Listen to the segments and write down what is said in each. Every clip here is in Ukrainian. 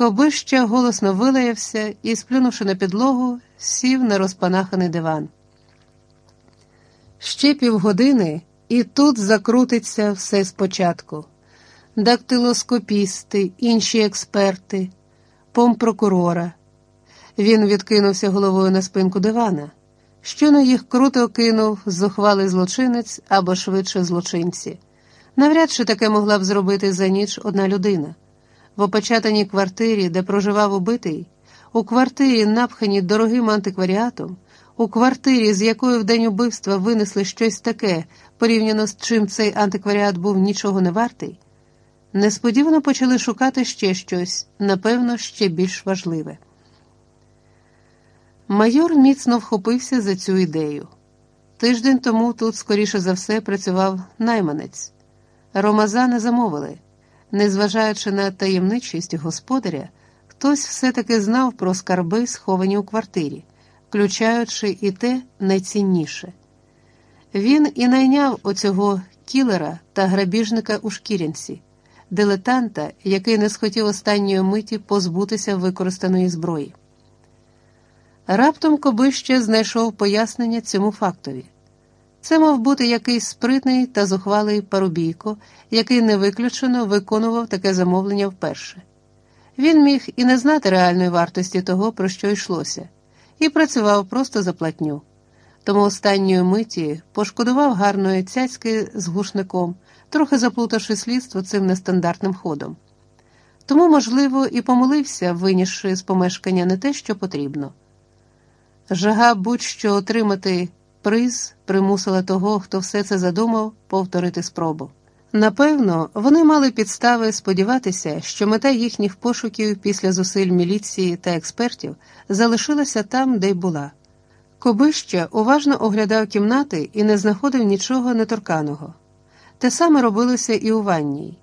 Кобища голосно вилаявся і, сплюнувши на підлогу, сів на розпанаханий диван. Ще півгодини, і тут закрутиться все спочатку. Дактилоскопісти, інші експерти, помпрокурора. Він відкинувся головою на спинку дивана. Щойно їх круто кинув зухвалий злочинець або швидше злочинці. Навряд чи таке могла б зробити за ніч одна людина. В опечатаній квартирі, де проживав убитий, у квартирі, напханій дорогим антикваріатом, у квартирі, з якої в день убивства винесли щось таке, порівняно з чим цей антикваріат був нічого не вартий, несподівано почали шукати ще щось, напевно, ще більш важливе. Майор міцно вхопився за цю ідею. Тиждень тому тут, скоріше за все, працював найманець. Ромаза не замовили. Незважаючи на таємничість господаря, хтось все-таки знав про скарби, сховані у квартирі, включаючи і те найцінніше. Він і найняв оцього кілера та грабіжника у шкірянці, дилетанта, який не схотів останньої миті позбутися використаної зброї. Раптом Кобище знайшов пояснення цьому фактові. Це мав бути якийсь спритний та зухвалий парубійко, який не виключено виконував таке замовлення вперше. Він міг і не знати реальної вартості того, про що йшлося, і працював просто за платню. Тому останньої миті пошкодував гарної цяцьки з глушником, трохи заплутавши слідство цим нестандартним ходом. Тому, можливо, і помилився, винісши з помешкання не те, що потрібно. Жага будь-що отримати приз примусила того, хто все це задумав, повторити спробу. Напевно, вони мали підстави сподіватися, що мета їхніх пошуків після зусиль міліції та експертів залишилася там, де й була. Кобища уважно оглядав кімнати і не знаходив нічого неторканого. Те саме робилося і у ванній.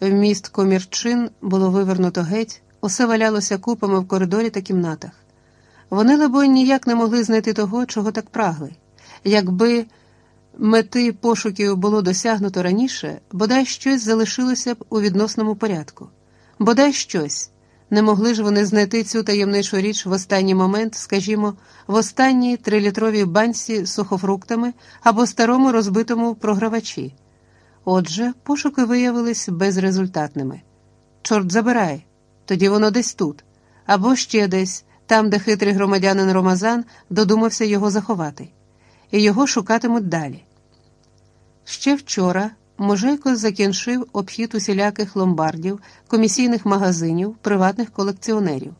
Вміст комірчин було вивернуто геть, усе валялося купами в коридорі та кімнатах. Вони, лебонь, ніяк не могли знайти того, чого так прагли. Якби мети пошуків було досягнуто раніше, бодай щось залишилося б у відносному порядку. Бодай щось. Не могли ж вони знайти цю таємничу річ в останній момент, скажімо, в останній трилітровій банці з сухофруктами або старому розбитому програвачі. Отже, пошуки виявились безрезультатними. Чорт забирай, тоді воно десь тут, або ще десь, там, де хитрий громадянин Ромазан додумався його заховати, і його шукатимуть далі. Ще вчора Можейко закінчив обхід усіляких ломбардів, комісійних магазинів, приватних колекціонерів.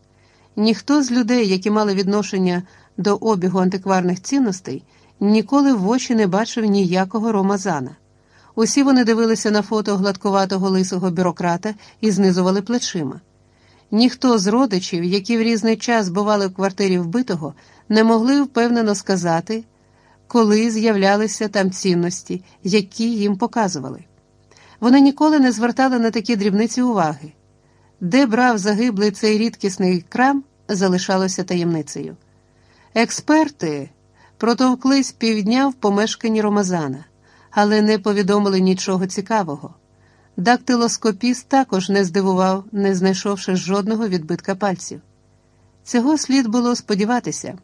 Ніхто з людей, які мали відношення до обігу антикварних цінностей, ніколи в очі не бачив ніякого ромазана. Усі вони дивилися на фото гладкуватого лисого бюрократа і знизували плечима. Ніхто з родичів, які в різний час бували в квартирі вбитого, не могли впевнено сказати коли з'являлися там цінності, які їм показували. Вони ніколи не звертали на такі дрібниці уваги. Де брав загиблий цей рідкісний крам, залишалося таємницею. Експерти протовклись півдня в помешканні Ромазана, але не повідомили нічого цікавого. Дактилоскопіст також не здивував, не знайшовши жодного відбитка пальців. Цього слід було сподіватися.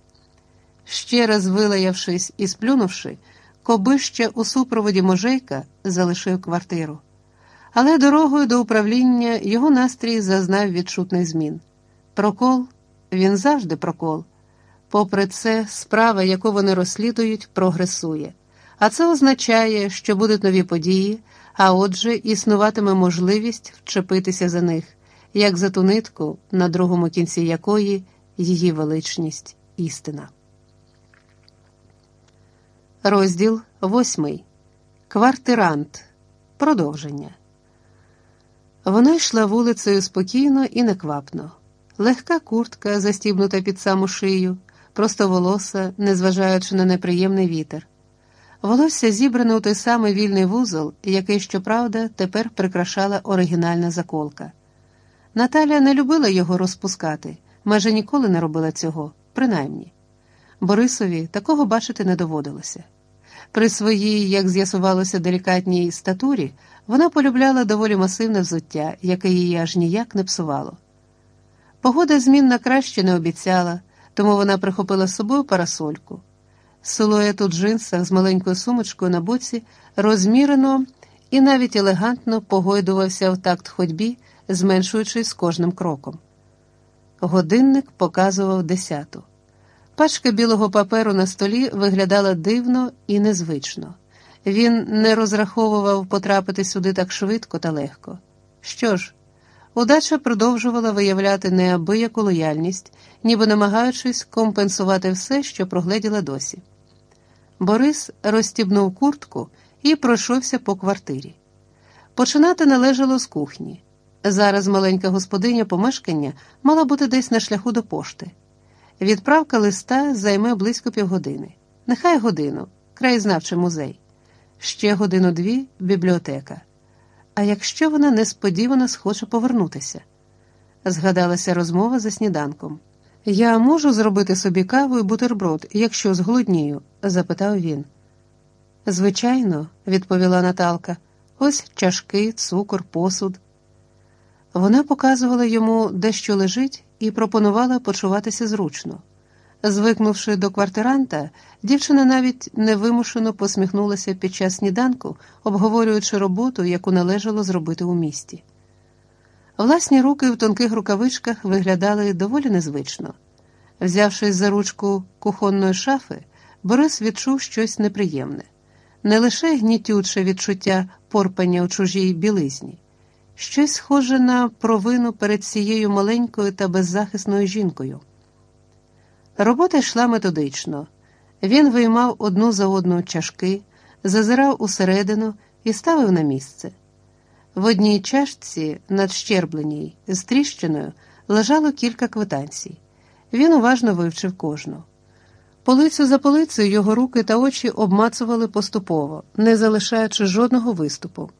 Ще раз вилаявшись і сплюнувши, Кобище у супроводі можейка залишив квартиру. Але дорогою до управління його настрій зазнав відчутний змін. Прокол він завжди прокол. Попри це, справа, яку вони розслідують, прогресує. А це означає, що будуть нові події, а отже, існуватиме можливість вчепитися за них, як за ту нитку, на другому кінці якої її величність істина. Розділ восьмий. Квартирант. Продовження. Вона йшла вулицею спокійно і неквапно. Легка куртка, застібнута під саму шию, просто волоса, незважаючи на неприємний вітер. Волосся зібране у той самий вільний вузол, який, щоправда, тепер прикрашала оригінальна заколка. Наталя не любила його розпускати, майже ніколи не робила цього, принаймні. Борисові такого бачити не доводилося. При своїй, як з'ясувалося, делікатній статурі, вона полюбляла доволі масивне взуття, яке її аж ніяк не псувало. Погода змін на краще не обіцяла, тому вона прихопила з собою парасольку. Силует у джинсах з маленькою сумочкою на боці розмірено і навіть елегантно погойдувався в такт ходьбі, зменшуючись з кожним кроком. Годинник показував десяту. Пачка білого паперу на столі виглядала дивно і незвично. Він не розраховував потрапити сюди так швидко та легко. Що ж, удача продовжувала виявляти неабияку лояльність, ніби намагаючись компенсувати все, що прогледіла досі. Борис розстібнув куртку і пройшовся по квартирі. Починати належало з кухні. Зараз маленька господиня помешкання мала бути десь на шляху до пошти. Відправка листа займе близько півгодини. Нехай годину, краєзнавчий музей, ще годину-дві бібліотека. А якщо вона несподівано схоче повернутися? Згадалася розмова за сніданком. Я можу зробити собі каву і бутерброд, якщо зголоднію? запитав він. Звичайно, відповіла Наталка, ось чашки, цукор, посуд. Вона показувала йому, де що лежить, і пропонувала почуватися зручно. Звикнувши до квартиранта, дівчина навіть невимушено посміхнулася під час сніданку, обговорюючи роботу, яку належало зробити у місті. Власні руки в тонких рукавичках виглядали доволі незвично. Взявшись за ручку кухонної шафи, Борис відчув щось неприємне, не лише гнітюче відчуття порпання у чужій білизні, щось схоже на провину перед цією маленькою та беззахисною жінкою. Робота йшла методично. Він виймав одну за одну чашки, зазирав усередину і ставив на місце. В одній чашці, надщербленій, з тріщиною, лежало кілька квитанцій. Він уважно вивчив кожну. Полицю за полицею його руки та очі обмацували поступово, не залишаючи жодного виступу.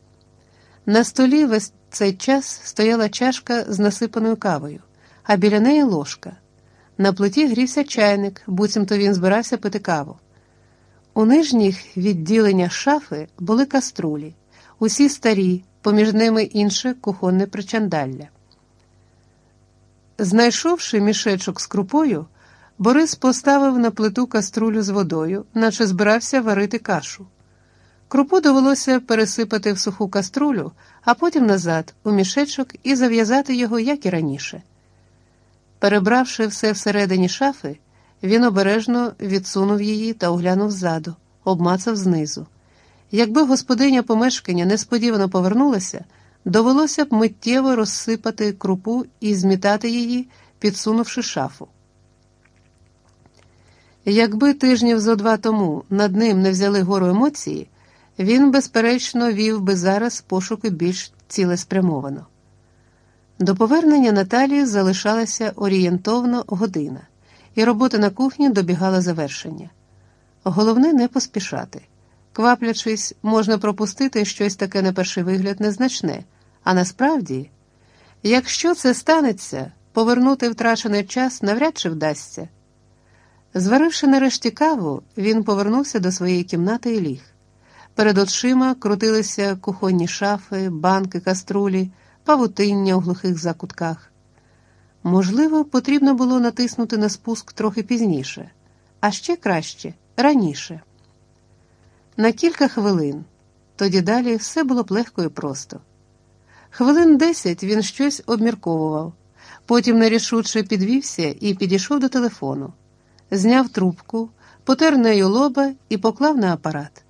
На столі весь цей час стояла чашка з насипаною кавою, а біля неї ложка. На плиті грівся чайник, буцімто він збирався пити каву. У нижніх відділеннях шафи були каструлі, усі старі, поміж ними інше кухонне причандалля. Знайшовши мішечок з крупою, Борис поставив на плиту каструлю з водою, наче збирався варити кашу. Крупу довелося пересипати в суху каструлю, а потім назад, у мішечок і зав'язати його, як і раніше. Перебравши все всередині шафи, він обережно відсунув її та оглянув ззаду, обмацав знизу. Якби господиня помешкання несподівано повернулася, довелося б миттєво розсипати крупу і змітати її, підсунувши шафу. Якби тижнів зо два тому над ним не взяли гору емоції, він, безперечно, вів би зараз пошуки більш цілеспрямовано. До повернення Наталії залишалася орієнтовно година, і робота на кухні добігала завершення. Головне не поспішати. Кваплячись, можна пропустити щось таке на перший вигляд незначне, а насправді, якщо це станеться, повернути втрачений час навряд чи вдасться. Зваривши нарешті каву, він повернувся до своєї кімнати і ліг. Перед очима крутилися кухонні шафи, банки, каструлі, павутиння у глухих закутках. Можливо, потрібно було натиснути на спуск трохи пізніше, а ще краще раніше. На кілька хвилин, тоді далі все було б легко і просто. Хвилин десять він щось обмірковував, потім нерішуче підвівся і підійшов до телефону, зняв трубку, потер нею лоба і поклав на апарат.